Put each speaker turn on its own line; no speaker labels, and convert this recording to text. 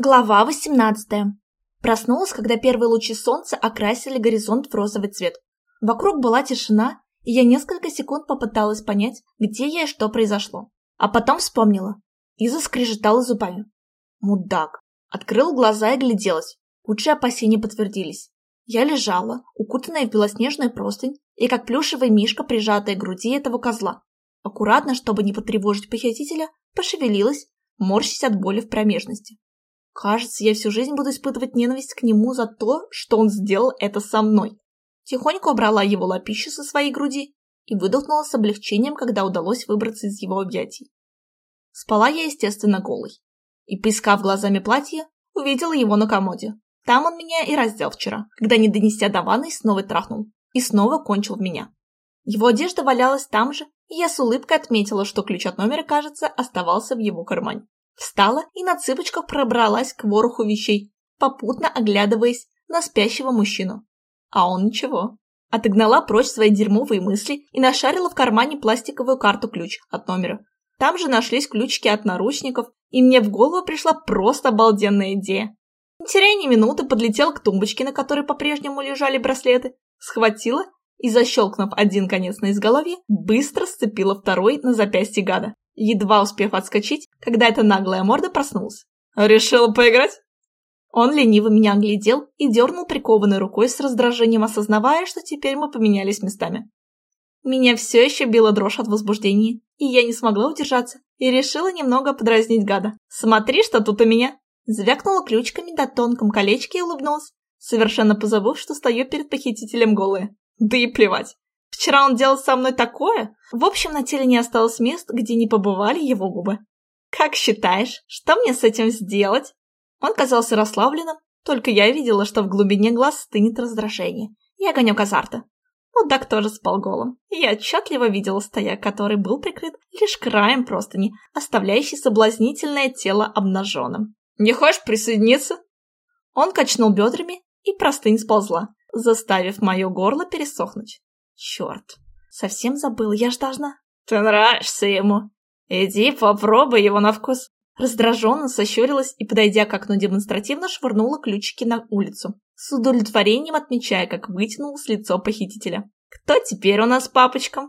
Глава 18. Проснулась, когда первые лучи солнца окрасили горизонт в розовый цвет. Вокруг была тишина, и я несколько секунд попыталась понять, где я и что произошло. А потом вспомнила. И заскрежетала зубами. Мудак. Открыла глаза и гляделась. Худшие опасения подтвердились. Я лежала, укутанная в белоснежную простынь, и как плюшевая мишка, прижатая к груди этого козла. Аккуратно, чтобы не потревожить похитителя, пошевелилась, морщась от боли в промежности. Кажется, я всю жизнь буду испытывать ненависть к нему за то, что он сделал это со мной. Тихонько убрала его лапищу со своей груди и выдохнула с облегчением, когда удалось выбраться из его объятий. Спала я, естественно, голой. И, поискав глазами платье, увидела его на комоде. Там он меня и раздел вчера, когда, не донеся до ванной, снова трахнул. И снова кончил в меня. Его одежда валялась там же, и я с улыбкой отметила, что ключ от номера, кажется, оставался в его кармане. Встала и на цыпочках пробралась к вороху вещей, попутно оглядываясь на спящего мужчину. А он ничего. Отогнала прочь свои дерьмовые мысли и нашарила в кармане пластиковую карту-ключ от номера. Там же нашлись ключики от наручников, и мне в голову пришла просто обалденная идея. Не теряя ни минуты, подлетела к тумбочке, на которой по-прежнему лежали браслеты, схватила и, защелкнув один конец на изголовье, быстро сцепила второй на запястье гада едва успев отскочить, когда эта наглая морда проснулась. «Решила поиграть?» Он лениво меня оглядел и дернул прикованной рукой с раздражением, осознавая, что теперь мы поменялись местами. Меня все еще била дрожь от возбуждения, и я не смогла удержаться и решила немного подразнить гада. «Смотри, что тут у меня!» Звякнула ключками до тонком колечке и улыбнулась, совершенно позабыв, что стою перед похитителем голая. Да и плевать. Вчера он делал со мной такое. В общем, на теле не осталось мест, где не побывали его губы. Как считаешь, что мне с этим сделать? Он казался расслабленным, только я видела, что в глубине глаз стынет раздражение и огонек азарта. Мудак тоже спал голым. Я отчетливо видела стояк, который был прикрыт лишь краем простыни, оставляющий соблазнительное тело обнаженным. «Не хочешь присоединиться?» Он качнул бедрами, и простынь сползла, заставив мое горло пересохнуть. Черт, совсем забыла, я ж должна. Ты нравишься ему. Иди попробуй его на вкус. Раздраженно сощурилась и, подойдя к окну, демонстративно швырнула ключики на улицу, с удовлетворением отмечая, как вытянулось лицо похитителя. «Кто теперь у нас папочком?»